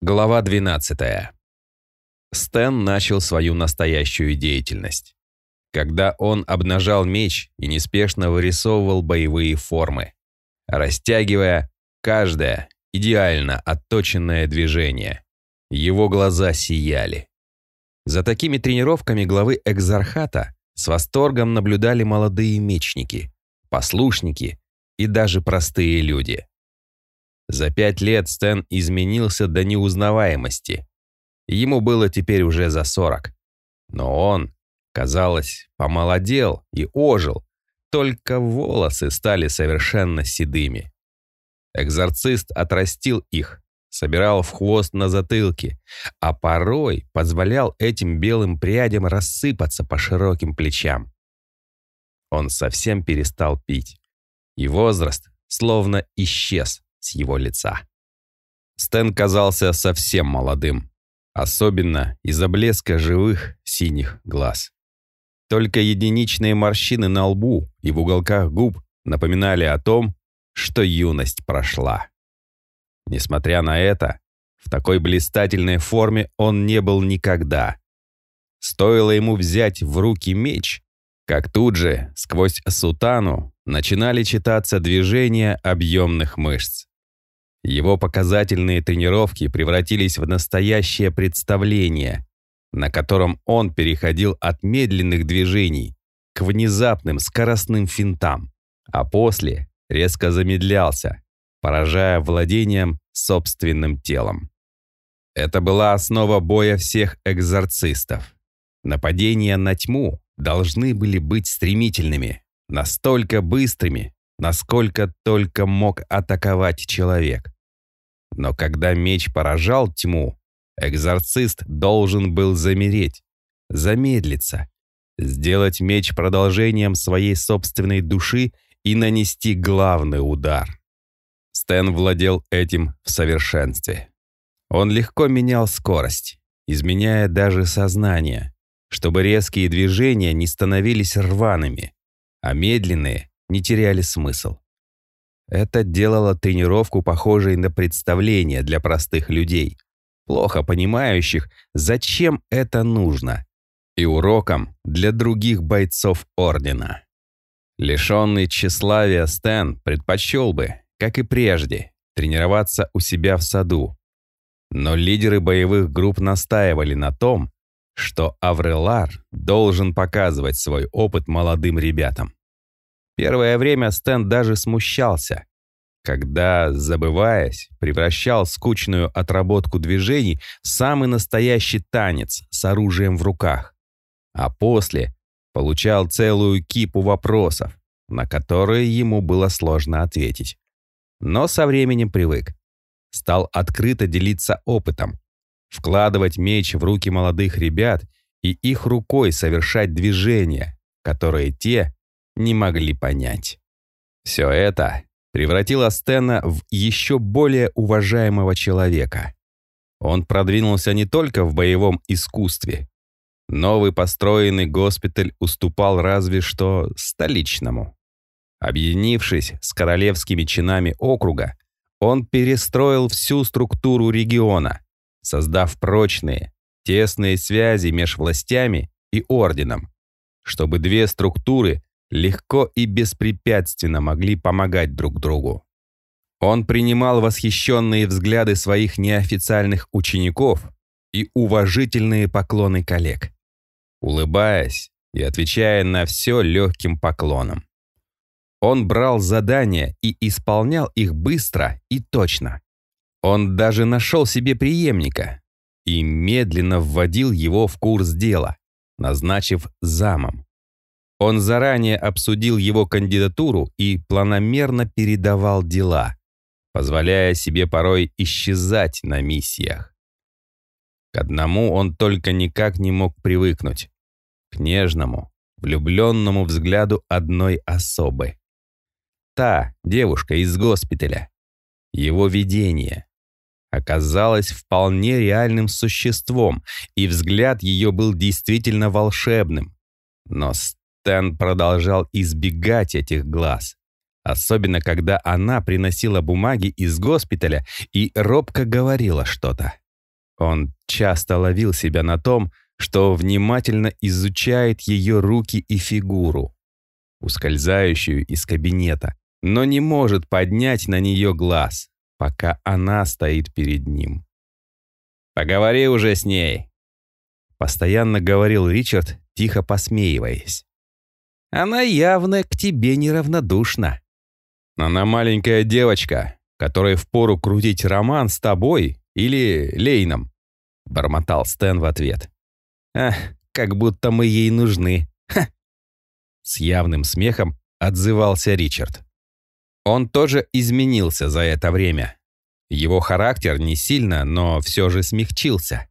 Глава 12. Стэн начал свою настоящую деятельность. Когда он обнажал меч и неспешно вырисовывал боевые формы, растягивая каждое идеально отточенное движение, его глаза сияли. За такими тренировками главы Экзархата с восторгом наблюдали молодые мечники, послушники и даже простые люди. За пять лет Стэн изменился до неузнаваемости. Ему было теперь уже за сорок. Но он, казалось, помолодел и ожил, только волосы стали совершенно седыми. Экзорцист отрастил их, собирал в хвост на затылке, а порой позволял этим белым прядям рассыпаться по широким плечам. Он совсем перестал пить, и возраст словно исчез с его лица. Стэн казался совсем молодым, особенно из-за блеска живых синих глаз. Только единичные морщины на лбу и в уголках губ напоминали о том, что юность прошла. Несмотря на это, в такой блистательной форме он не был никогда. Стоило ему взять в руки меч, как тут же, сквозь сутану, начинали читаться движения объемных мышц. Его показательные тренировки превратились в настоящее представление, на котором он переходил от медленных движений к внезапным скоростным финтам, а после резко замедлялся, поражая владением собственным телом. Это была основа боя всех экзорцистов. Нападения на тьму должны были быть стремительными, настолько быстрыми, насколько только мог атаковать человек. Но когда меч поражал тьму, экзорцист должен был замереть, замедлиться, сделать меч продолжением своей собственной души и нанести главный удар. Стэн владел этим в совершенстве. Он легко менял скорость, изменяя даже сознание, чтобы резкие движения не становились рваными, а медленные не теряли смысл. Это делало тренировку похожей на представление для простых людей, плохо понимающих, зачем это нужно, и уроком для других бойцов Ордена. Лишенный тщеславия Стэн предпочел бы, как и прежде, тренироваться у себя в саду. Но лидеры боевых групп настаивали на том, что Аврелар должен показывать свой опыт молодым ребятам. Первое время Стэн даже смущался, когда, забываясь, превращал скучную отработку движений в самый настоящий танец с оружием в руках, а после получал целую кипу вопросов, на которые ему было сложно ответить. Но со временем привык. Стал открыто делиться опытом, вкладывать меч в руки молодых ребят и их рукой совершать движения, которые те не могли понять. Все это превратило Стена в еще более уважаемого человека. Он продвинулся не только в боевом искусстве. Новый построенный госпиталь уступал разве что столичному. Объединившись с королевскими чинами округа, он перестроил всю структуру региона, создав прочные, тесные связи между властями и орденом, чтобы две структуры легко и беспрепятственно могли помогать друг другу. Он принимал восхищенные взгляды своих неофициальных учеников и уважительные поклоны коллег, улыбаясь и отвечая на все легким поклоном. Он брал задания и исполнял их быстро и точно. Он даже нашел себе преемника и медленно вводил его в курс дела, назначив замом. Он заранее обсудил его кандидатуру и планомерно передавал дела, позволяя себе порой исчезать на миссиях. К одному он только никак не мог привыкнуть. К нежному, влюбленному взгляду одной особы та девушка из госпиталя. Его видение оказалось вполне реальным существом, и взгляд ее был действительно волшебным. Но Стэн продолжал избегать этих глаз, особенно когда она приносила бумаги из госпиталя и робко говорила что-то. Он часто ловил себя на том, что внимательно изучает ее руки и фигуру, ускользающую из кабинета, но не может поднять на нее глаз, пока она стоит перед ним. «Поговори уже с ней», — постоянно говорил Ричард, тихо посмеиваясь. «Она явно к тебе неравнодушна». «Она маленькая девочка, которой впору крутить роман с тобой или Лейном», — бормотал Стэн в ответ. «Ах, как будто мы ей нужны. Ха!» С явным смехом отзывался Ричард. Он тоже изменился за это время. Его характер не сильно, но все же смягчился.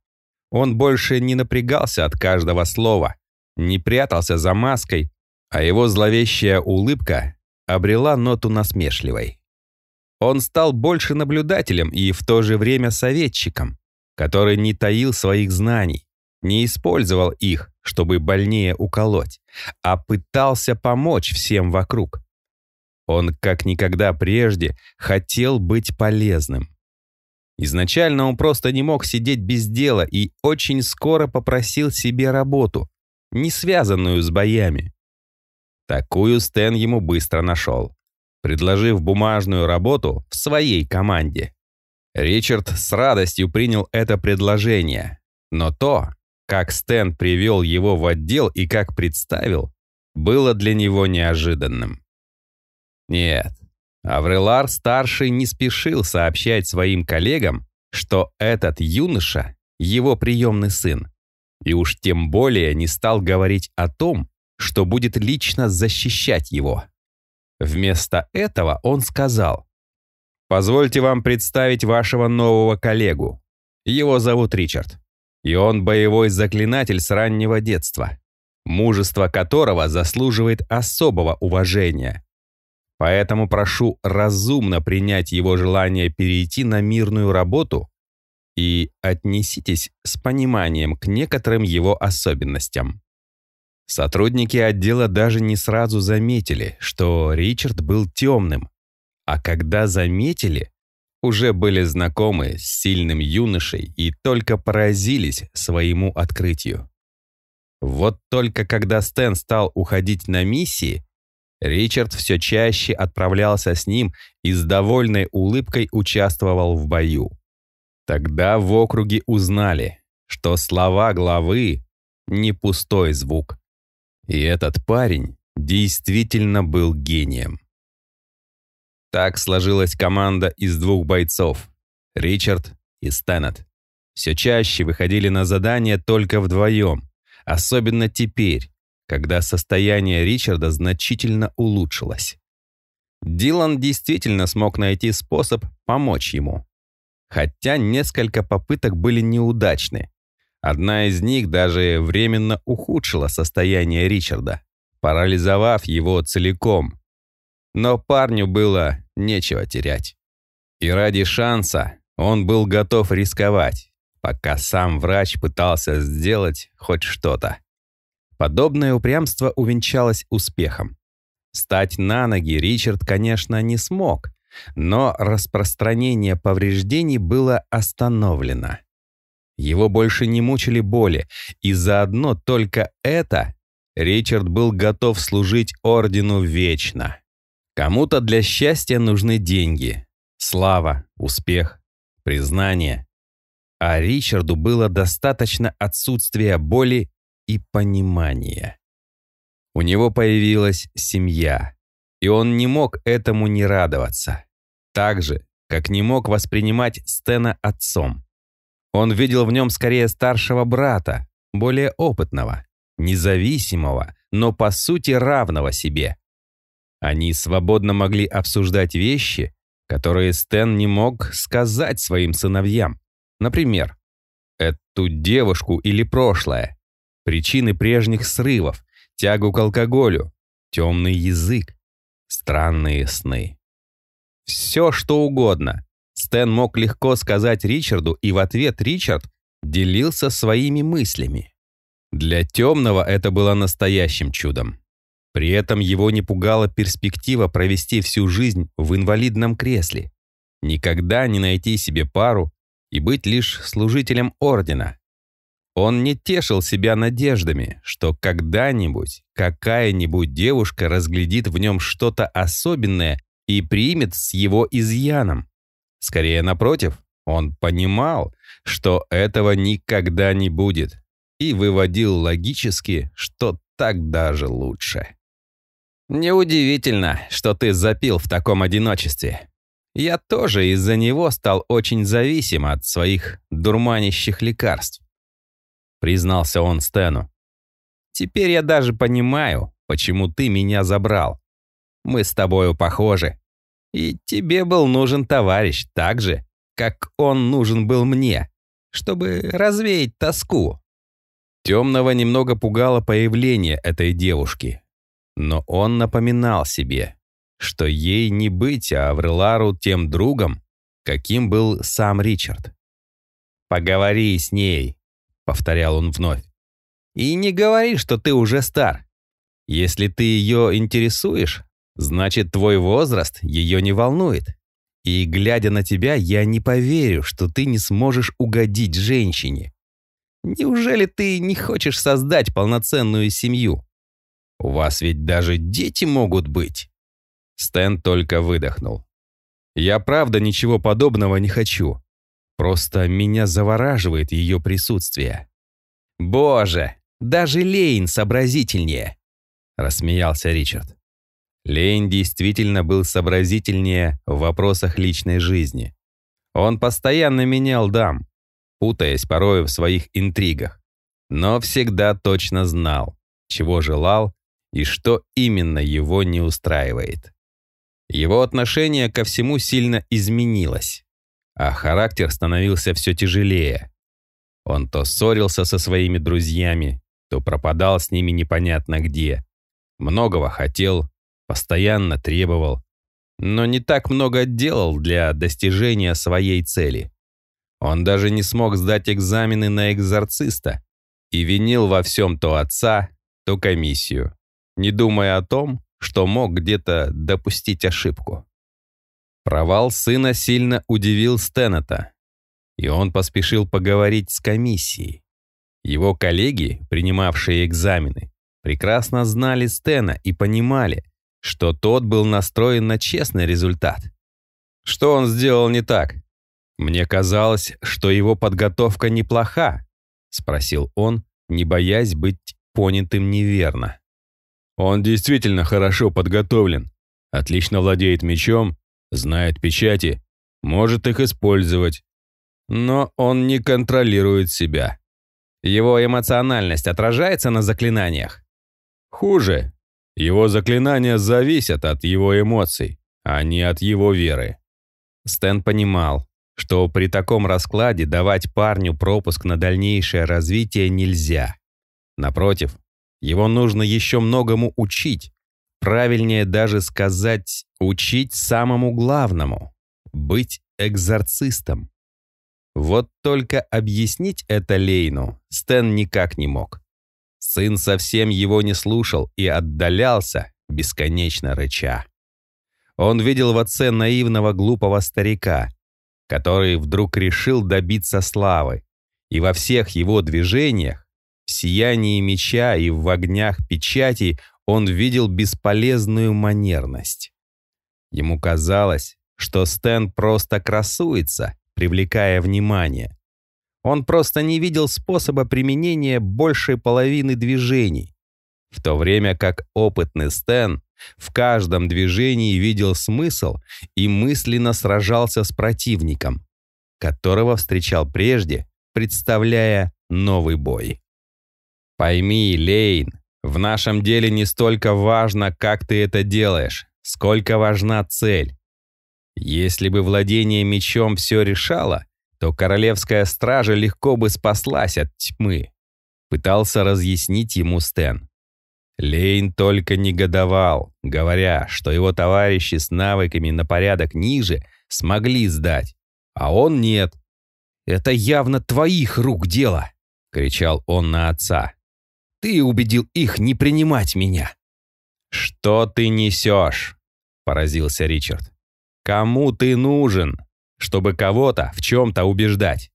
Он больше не напрягался от каждого слова, не прятался за маской, а его зловещая улыбка обрела ноту насмешливой. Он стал больше наблюдателем и в то же время советчиком, который не таил своих знаний, не использовал их, чтобы больнее уколоть, а пытался помочь всем вокруг. Он, как никогда прежде, хотел быть полезным. Изначально он просто не мог сидеть без дела и очень скоро попросил себе работу, не связанную с боями. Такую Стэн ему быстро нашел, предложив бумажную работу в своей команде. Ричард с радостью принял это предложение, но то, как Стэн привел его в отдел и как представил, было для него неожиданным. Нет, Аврелар-старший не спешил сообщать своим коллегам, что этот юноша — его приемный сын, и уж тем более не стал говорить о том, что будет лично защищать его. Вместо этого он сказал, «Позвольте вам представить вашего нового коллегу. Его зовут Ричард, и он боевой заклинатель с раннего детства, мужество которого заслуживает особого уважения» Поэтому прошу разумно принять его желание перейти на мирную работу и отнеситесь с пониманием к некоторым его особенностям. Сотрудники отдела даже не сразу заметили, что Ричард был темным, а когда заметили, уже были знакомы с сильным юношей и только поразились своему открытию. Вот только когда Стэн стал уходить на миссии, Ричард все чаще отправлялся с ним и с довольной улыбкой участвовал в бою. Тогда в округе узнали, что слова главы — не пустой звук. И этот парень действительно был гением. Так сложилась команда из двух бойцов — Ричард и Стэннет. Все чаще выходили на задания только вдвоем, особенно теперь, когда состояние Ричарда значительно улучшилось. Дилан действительно смог найти способ помочь ему. Хотя несколько попыток были неудачны. Одна из них даже временно ухудшила состояние Ричарда, парализовав его целиком. Но парню было нечего терять. И ради шанса он был готов рисковать, пока сам врач пытался сделать хоть что-то. Подобное упрямство увенчалось успехом. Стать на ноги Ричард, конечно, не смог, но распространение повреждений было остановлено. Его больше не мучили боли, и заодно только это Ричард был готов служить ордену вечно. Кому-то для счастья нужны деньги, слава, успех, признание. А Ричарду было достаточно отсутствия боли и понимания. У него появилась семья, и он не мог этому не радоваться. Так же, как не мог воспринимать Стена отцом. Он видел в нем скорее старшего брата, более опытного, независимого, но по сути равного себе. Они свободно могли обсуждать вещи, которые Стэн не мог сказать своим сыновьям. Например, эту девушку или прошлое причины прежних срывов, тягу к алкоголю, темный язык, странные сны. Все, что угодно. Стэн мог легко сказать Ричарду, и в ответ Ричард делился своими мыслями. Для темного это было настоящим чудом. При этом его не пугала перспектива провести всю жизнь в инвалидном кресле, никогда не найти себе пару и быть лишь служителем ордена. Он не тешил себя надеждами, что когда-нибудь какая-нибудь девушка разглядит в нем что-то особенное и примет с его изъяном. Скорее, напротив, он понимал, что этого никогда не будет, и выводил логически, что так даже лучше. «Неудивительно, что ты запил в таком одиночестве. Я тоже из-за него стал очень зависим от своих дурманящих лекарств», признался он Стэну. «Теперь я даже понимаю, почему ты меня забрал. Мы с тобою похожи. И тебе был нужен товарищ так же, как он нужен был мне, чтобы развеять тоску». Темного немного пугало появление этой девушки, но он напоминал себе, что ей не быть Аврелару тем другом, каким был сам Ричард. «Поговори с ней», — повторял он вновь. «И не говори, что ты уже стар. Если ты ее интересуешь, значит, твой возраст ее не волнует. И, глядя на тебя, я не поверю, что ты не сможешь угодить женщине. Неужели ты не хочешь создать полноценную семью?» У вас ведь даже дети могут быть. Стэн только выдохнул. Я правда ничего подобного не хочу. Просто меня завораживает ее присутствие. Боже, даже Лейн сообразительнее, рассмеялся Ричард. Лейн действительно был сообразительнее в вопросах личной жизни. Он постоянно менял дам, путаясь порой в своих интригах, но всегда точно знал, чего желал и что именно его не устраивает. Его отношение ко всему сильно изменилось, а характер становился все тяжелее. Он то ссорился со своими друзьями, то пропадал с ними непонятно где. Многого хотел, постоянно требовал, но не так много делал для достижения своей цели. Он даже не смог сдать экзамены на экзорциста и винил во всем то отца, то комиссию не думая о том, что мог где-то допустить ошибку. Провал сына сильно удивил Стеннета, и он поспешил поговорить с комиссией. Его коллеги, принимавшие экзамены, прекрасно знали Стена и понимали, что тот был настроен на честный результат. Что он сделал не так? Мне казалось, что его подготовка неплоха, спросил он, не боясь быть понятым неверно. Он действительно хорошо подготовлен, отлично владеет мечом, знает печати, может их использовать. Но он не контролирует себя. Его эмоциональность отражается на заклинаниях. Хуже. Его заклинания зависят от его эмоций, а не от его веры. Стэн понимал, что при таком раскладе давать парню пропуск на дальнейшее развитие нельзя. Напротив, его нужно еще многому учить. Правильнее даже сказать «учить самому главному» — быть экзорцистом. Вот только объяснить это Лейну Стэн никак не мог. Сын совсем его не слушал и отдалялся, бесконечно рыча. Он видел в отце наивного глупого старика, который вдруг решил добиться славы, и во всех его движениях в сиянии меча и в огнях печати он видел бесполезную манерность. Ему казалось, что Стэн просто красуется, привлекая внимание. Он просто не видел способа применения большей половины движений, в то время как опытный Стэн в каждом движении видел смысл и мысленно сражался с противником, которого встречал прежде, представляя новый бой. Пойми, Лейн, в нашем деле не столько важно, как ты это делаешь, сколько важна цель. Если бы владение мечом все решало, то королевская стража легко бы спаслась от тьмы. Пытался разъяснить ему Стэн. Лейн только негодовал, говоря, что его товарищи с навыками на порядок ниже смогли сдать, а он нет. «Это явно твоих рук дело!» — кричал он на отца. Ты убедил их не принимать меня». «Что ты несешь?» — поразился Ричард. «Кому ты нужен? Чтобы кого-то в чем-то убеждать.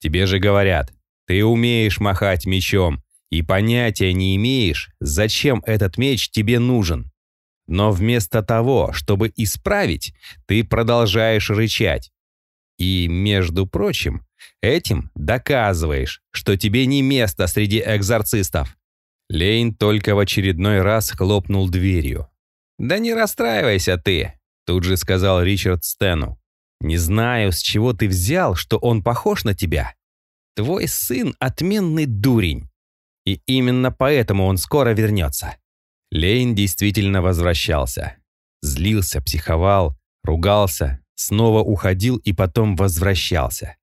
Тебе же говорят, ты умеешь махать мечом и понятия не имеешь, зачем этот меч тебе нужен. Но вместо того, чтобы исправить, ты продолжаешь рычать. И, между прочим, этим доказываешь, что тебе не место среди экзорцистов. Лейн только в очередной раз хлопнул дверью. «Да не расстраивайся ты», — тут же сказал Ричард Стэну. «Не знаю, с чего ты взял, что он похож на тебя. Твой сын — отменный дурень. И именно поэтому он скоро вернется». Лейн действительно возвращался. Злился, психовал, ругался, снова уходил и потом возвращался.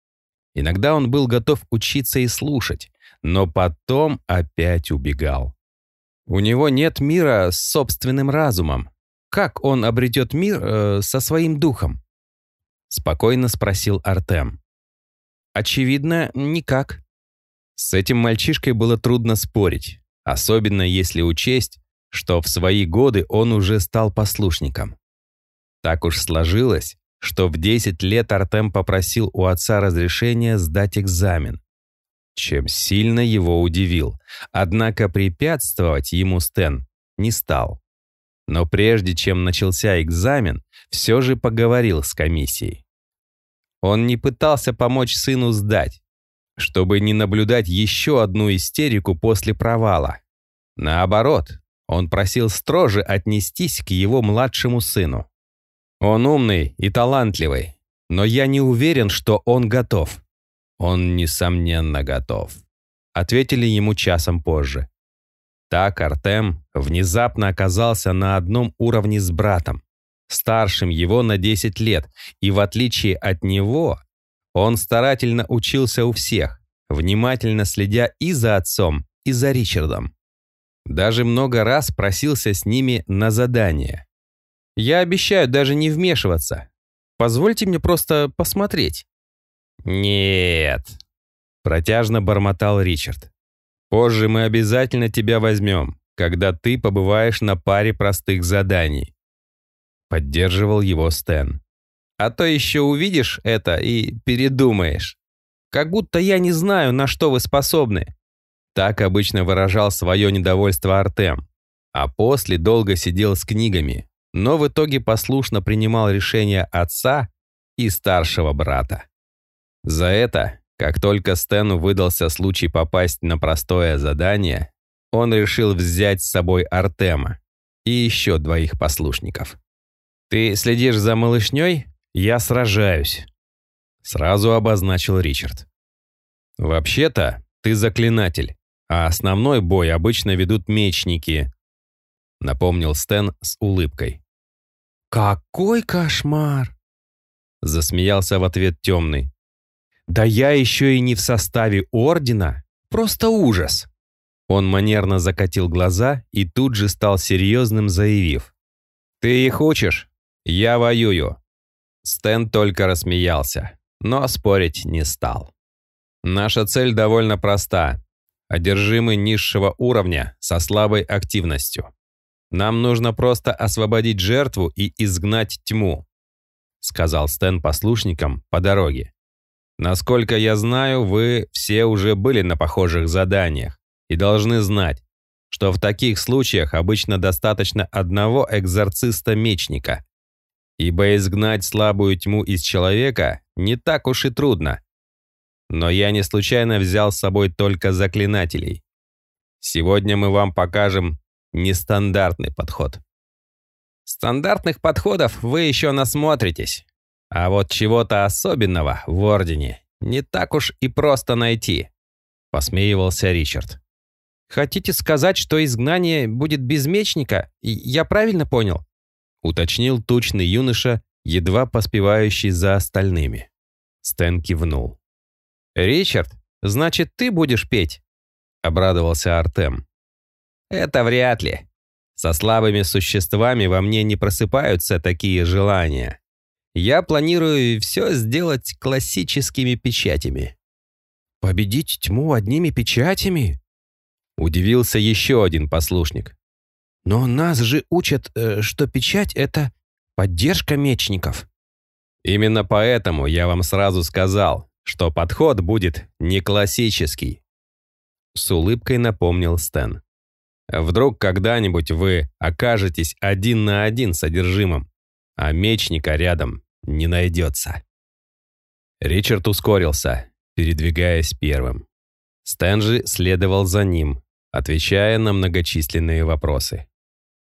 Иногда он был готов учиться и слушать, но потом опять убегал. У него нет мира с собственным разумом. Как он обретет мир э, со своим духом? Спокойно спросил Артем. Очевидно, никак. С этим мальчишкой было трудно спорить, особенно если учесть, что в свои годы он уже стал послушником. Так уж сложилось, что в 10 лет Артем попросил у отца разрешения сдать экзамен, чем сильно его удивил. Однако препятствовать ему Стэн не стал. Но прежде чем начался экзамен, все же поговорил с комиссией. Он не пытался помочь сыну сдать, чтобы не наблюдать еще одну истерику после провала. Наоборот, он просил строже отнестись к его младшему сыну. Он умный и талантливый, но я не уверен, что он готов. Он, несомненно, готов. Ответили ему часом позже. Так Артем внезапно оказался на одном уровне с братом, старшим его на 10 лет, и в отличие от него, он старательно учился у всех, внимательно следя и за отцом, и за Ричардом. Даже много раз просился с ними на задание. Я обещаю даже не вмешиваться. Позвольте мне просто посмотреть». «Нет», — протяжно бормотал Ричард. «Позже мы обязательно тебя возьмем, когда ты побываешь на паре простых заданий». Поддерживал его Стэн. «А то еще увидишь это и передумаешь. Как будто я не знаю, на что вы способны». Так обычно выражал свое недовольство Артем, а после долго сидел с книгами, но в итоге послушно принимал решения отца и старшего брата. За это, как только Стэну выдался случай попасть на простое задание, он решил взять с собой Артема и еще двоих послушников. «Ты следишь за малышней? Я сражаюсь», — сразу обозначил Ричард. «Вообще-то, ты заклинатель, а основной бой обычно ведут мечники», — напомнил Стэн с улыбкой. «Какой кошмар!» Засмеялся в ответ темный. «Да я еще и не в составе ордена. Просто ужас!» Он манерно закатил глаза и тут же стал серьезным, заявив. «Ты их учишь? Я воюю». Стэн только рассмеялся, но спорить не стал. «Наша цель довольно проста. Одержимый низшего уровня со слабой активностью. Нам нужно просто освободить жертву и изгнать тьму», сказал Стэн послушникам по дороге. «Насколько я знаю, вы все уже были на похожих заданиях и должны знать, что в таких случаях обычно достаточно одного экзорциста-мечника, ибо изгнать слабую тьму из человека не так уж и трудно. Но я не случайно взял с собой только заклинателей. Сегодня мы вам покажем нестандартный подход. Стандартных подходов вы еще насмотритесь. А вот чего-то особенного в Ордене не так уж и просто найти, посмеивался Ричард. Хотите сказать, что изгнание будет без мечника? Я правильно понял? Уточнил тучный юноша, едва поспевающий за остальными. Стэн кивнул. «Ричард, значит, ты будешь петь?» — обрадовался Артем. Это вряд ли. Со слабыми существами во мне не просыпаются такие желания. Я планирую все сделать классическими печатями. «Победить тьму одними печатями?» Удивился еще один послушник. «Но нас же учат, э, что печать — это поддержка мечников». Именно поэтому я вам сразу сказал, что подход будет не классический. С улыбкой напомнил Стэн. Вдруг когда-нибудь вы окажетесь один на один содержимым, а мечника рядом не найдется. Ричард ускорился, передвигаясь первым. Стэн же следовал за ним, отвечая на многочисленные вопросы.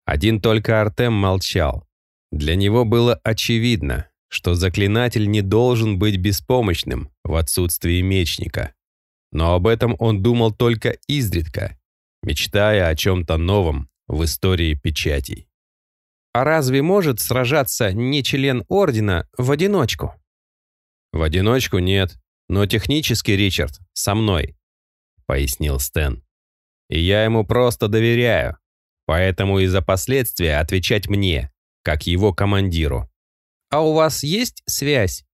Один только Артем молчал. Для него было очевидно, что заклинатель не должен быть беспомощным в отсутствии мечника. Но об этом он думал только изредка, мечтая о чем-то новом в истории печатей. А разве может сражаться не член Ордена в одиночку? В одиночку нет, но технически, Ричард, со мной, пояснил Стэн. И я ему просто доверяю, поэтому и за последствия отвечать мне, как его командиру. А у вас есть связь?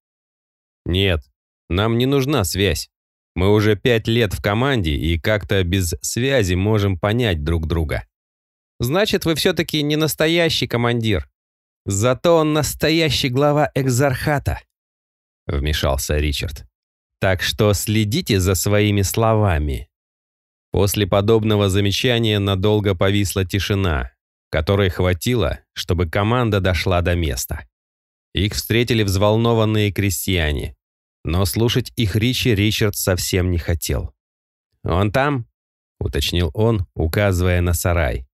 Нет, нам не нужна связь. Мы уже пять лет в команде и как-то без связи можем понять друг друга. Значит, вы все-таки не настоящий командир. Зато он настоящий глава экзархата», — вмешался Ричард. «Так что следите за своими словами». После подобного замечания надолго повисла тишина, которой хватило, чтобы команда дошла до места. Их встретили взволнованные крестьяне, но слушать их речи Ричард совсем не хотел. «Он там?» — уточнил он, указывая на сарай.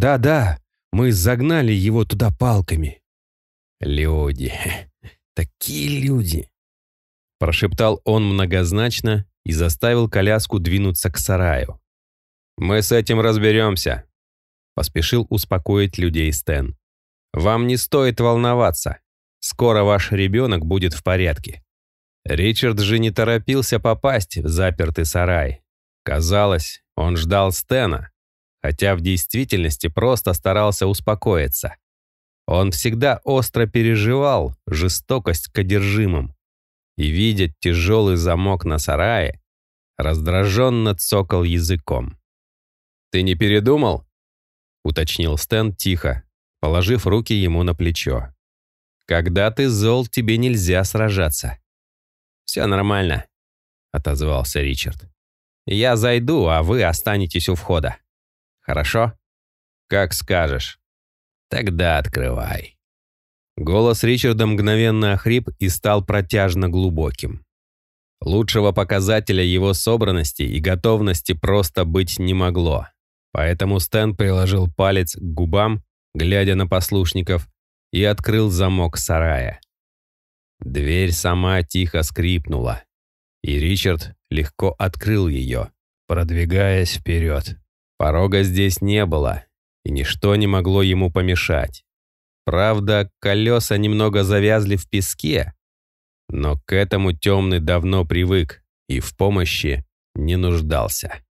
Да-да, мы загнали его туда палками. Люди, такие люди. Прошептал он многозначно и заставил коляску двинуться к сараю. «Мы с этим разберемся», — поспешил успокоить людей Стэн. «Вам не стоит волноваться. Скоро ваш ребенок будет в порядке». Ричард же не торопился попасть в запертый сарай. Казалось, он ждал Стэна, хотя в действительности просто старался успокоиться. Он всегда остро переживал жестокость к одержимым и, видя тяжелый замок на сарае, раздраженно цокал языком. «Ты не передумал?» — уточнил Стэн тихо, положив руки ему на плечо. «Когда ты зол, тебе нельзя сражаться». «Все нормально», — отозвался Ричард. «Я зайду, а вы останетесь у входа». Хорошо? Как скажешь. Тогда открывай. Голос Ричарда мгновенно охрип и стал протяжно глубоким. Лучшего показателя его собранности и готовности просто быть не могло. Поэтому Стэн приложил палец к губам, глядя на послушников, и открыл замок сарая. Дверь сама тихо скрипнула, и Ричард легко открыл ее, продвигаясь вперед. Порога здесь не было, и ничто не могло ему помешать. Правда, колеса немного завязли в песке, но к этому темный давно привык и в помощи не нуждался.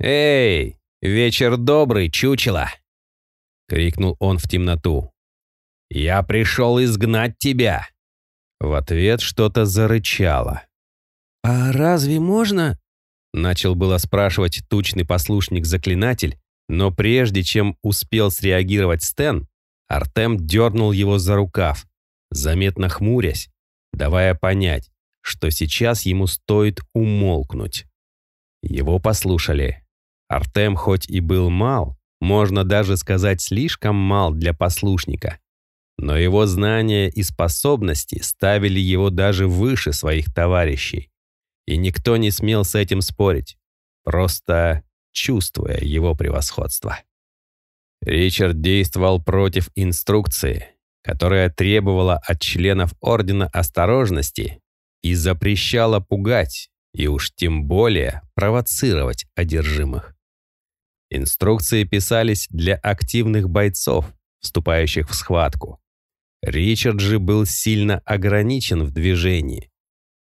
«Эй, вечер добрый, чучело!» — крикнул он в темноту. «Я пришел изгнать тебя!» В ответ что-то зарычало. «А разве можно?» Начал было спрашивать тучный послушник-заклинатель, но прежде чем успел среагировать Стэн, Артем дернул его за рукав, заметно хмурясь, давая понять, что сейчас ему стоит умолкнуть. Его послушали. Артем хоть и был мал, можно даже сказать слишком мал для послушника, но его знания и способности ставили его даже выше своих товарищей и никто не смел с этим спорить, просто чувствуя его превосходство. Ричард действовал против инструкции, которая требовала от членов Ордена осторожности и запрещала пугать, и уж тем более провоцировать одержимых. Инструкции писались для активных бойцов, вступающих в схватку. Ричард же был сильно ограничен в движении,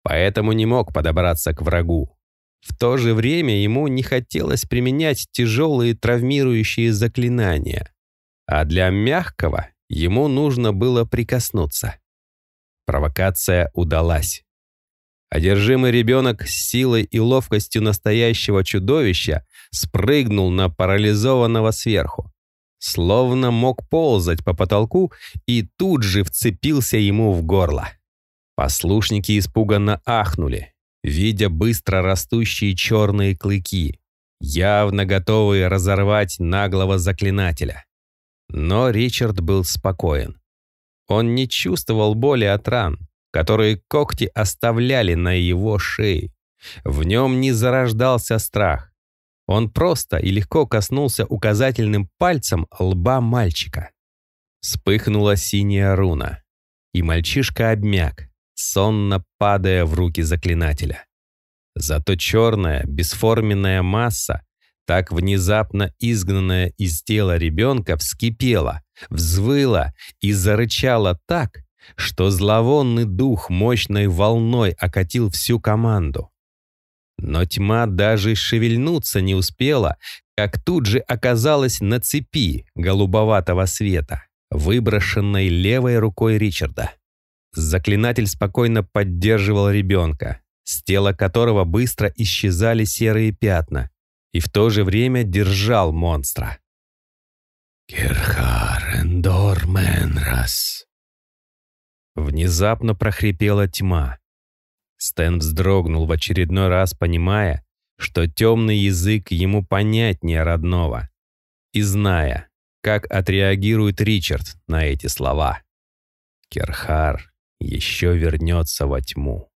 поэтому не мог подобраться к врагу. В то же время ему не хотелось применять тяжелые травмирующие заклинания, а для мягкого ему нужно было прикоснуться. Провокация удалась. Одержимый ребенок с силой и ловкостью настоящего чудовища спрыгнул на парализованного сверху. словно мог ползать по потолку и тут же вцепился ему в горло. Послушники испуганно ахнули, видя быстро растущие черные клыки, явно готовые разорвать наглого заклинателя. Но Ричард был спокоен. Он не чувствовал боли от ран, которые когти оставляли на его шее. В нем не зарождался страх. Он просто и легко коснулся указательным пальцем лба мальчика. Вспыхнула синяя руна, и мальчишка обмяк, сонно падая в руки заклинателя. Зато черная, бесформенная масса, так внезапно изгнанная из тела ребенка, вскипела, взвыла и зарычала так, что зловонный дух мощной волной окатил всю команду. Но тьма даже шевельнуться не успела, как тут же оказалась на цепи голубоватого света, выброшенной левой рукой Ричарда. Заклинатель спокойно поддерживал ребенка, с тела которого быстро исчезали серые пятна, и в то же время держал монстра. «Кирхарендор Менрас», Внезапно прохрипела тьма. Стэн вздрогнул в очередной раз, понимая, что темный язык ему понятнее родного, и зная, как отреагирует Ричард на эти слова. Керхар еще вернется во тьму.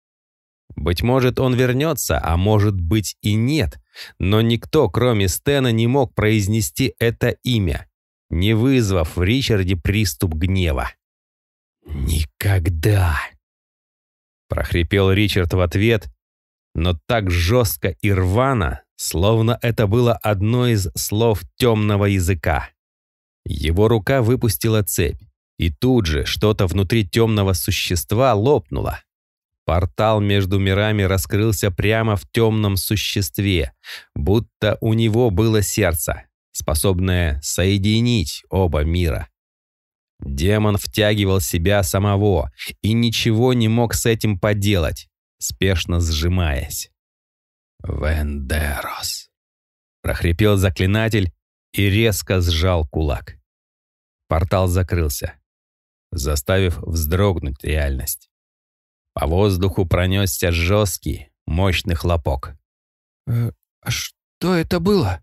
Быть может, он вернется, а может быть и нет, но никто, кроме Стена, не мог произнести это имя, не вызвав в Ричарде приступ гнева. «Никогда!» прохрипел Ричард в ответ, но так жестко и рвано, словно это было одно из слов темного языка. Его рука выпустила цепь, и тут же что-то внутри темного существа лопнуло. Портал между мирами раскрылся прямо в темном существе, будто у него было сердце, способное соединить оба мира. Демон втягивал себя самого и ничего не мог с этим поделать, спешно сжимаясь. «Вендерос», — прохрипел заклинатель и резко сжал кулак. Портал закрылся, заставив вздрогнуть реальность. По воздуху пронесся жесткий, мощный хлопок. «Э, «А что это было?»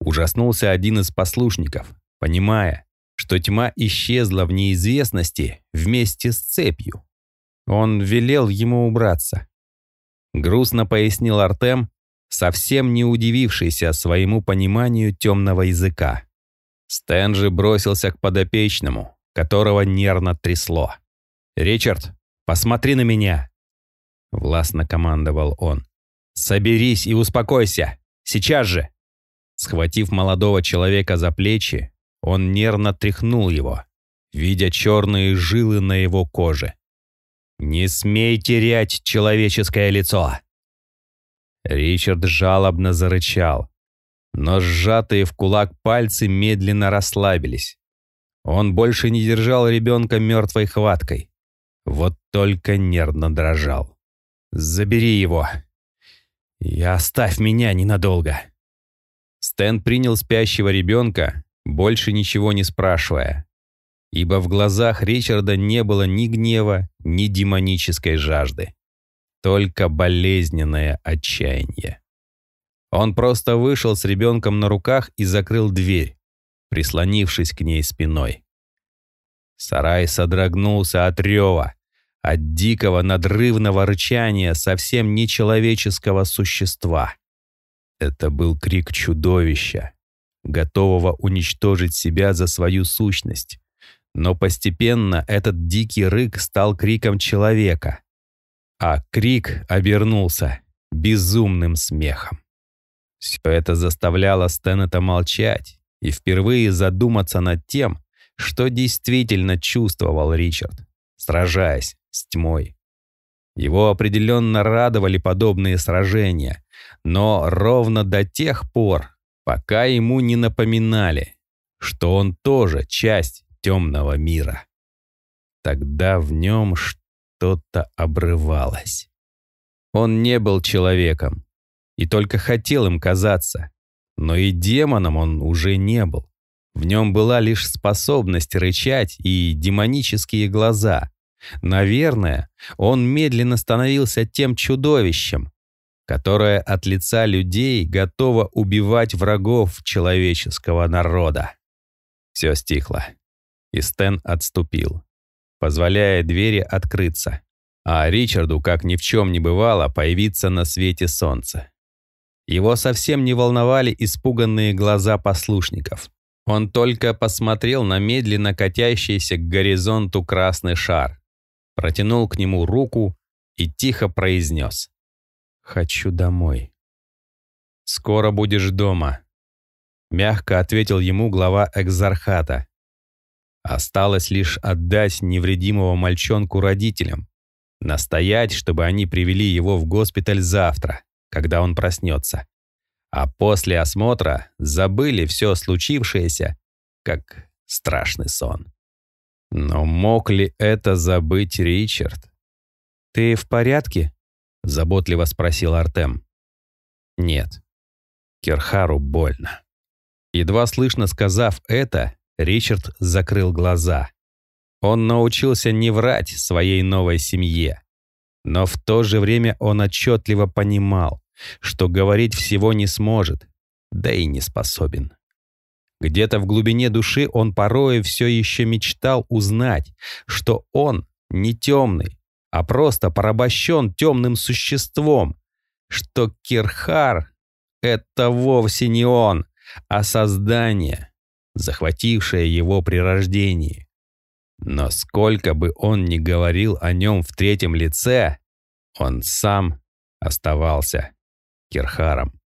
Ужаснулся один из послушников, понимая, что тьма исчезла в неизвестности вместе с цепью. Он велел ему убраться. Грустно пояснил Артем, совсем не удивившийся своему пониманию темного языка. Стэн же бросился к подопечному, которого нервно трясло. «Ричард, посмотри на меня!» Властно командовал он. «Соберись и успокойся! Сейчас же!» Схватив молодого человека за плечи, он нервно тряхнул его, видя черные жилы на его коже. «Не смей терять человеческое лицо!» Ричард жалобно зарычал, но сжатые в кулак пальцы медленно расслабились. Он больше не держал ребенка мертвой хваткой. Вот только нервно дрожал. «Забери его. И оставь меня ненадолго». Стэн принял спящего ребенка больше ничего не спрашивая, ибо в глазах Ричарда не было ни гнева, ни демонической жажды, только болезненное отчаяние. Он просто вышел с ребенком на руках и закрыл дверь, прислонившись к ней спиной. Сарай содрогнулся от рева, от дикого надрывного рычания совсем нечеловеческого существа. Это был крик чудовища, готового уничтожить себя за свою сущность. Но постепенно этот дикий рык стал криком человека, а крик обернулся безумным смехом. Все это заставляло Стэннета молчать и впервые задуматься над тем, что действительно чувствовал Ричард, сражаясь с тьмой. Его определенно радовали подобные сражения, но ровно до тех пор, пока ему не напоминали, что он тоже часть темного мира. Тогда в нем что-то обрывалось. Он не был человеком и только хотел им казаться, но и демоном он уже не был. В нем была лишь способность рычать и демонические глаза. Наверное, он медленно становился тем чудовищем, которое от лица людей готово убивать врагов человеческого народа. Все стихло, и Стэн отступил, позволяя двери открыться, а Ричарду, как ни в чем не бывало, появиться на свете солнца. Его совсем не волновали испуганные глаза послушников. Он только посмотрел на медленно катящийся к горизонту красный шар, протянул к нему руку и тихо произнес «Хочу домой». «Скоро будешь дома», — мягко ответил ему глава экзархата. Осталось лишь отдать невредимого мальчонку родителям, настоять, чтобы они привели его в госпиталь завтра, когда он проснется. А после осмотра забыли все случившееся, как страшный сон. Но мог ли это забыть Ричард? «Ты в порядке?» — заботливо спросил Артем. «Нет. Керхару больно». Едва слышно сказав это, Ричард закрыл глаза. Он научился не врать своей новой семье. Но в то же время он отчетливо понимал, что говорить всего не сможет, да и не способен. Где-то в глубине души он порой все еще мечтал узнать, что он не темный, а просто порабощен темным существом, что Кирхар — это вовсе не он, а создание, захватившее его при рождении. Но сколько бы он ни говорил о нем в третьем лице, он сам оставался Кирхаром.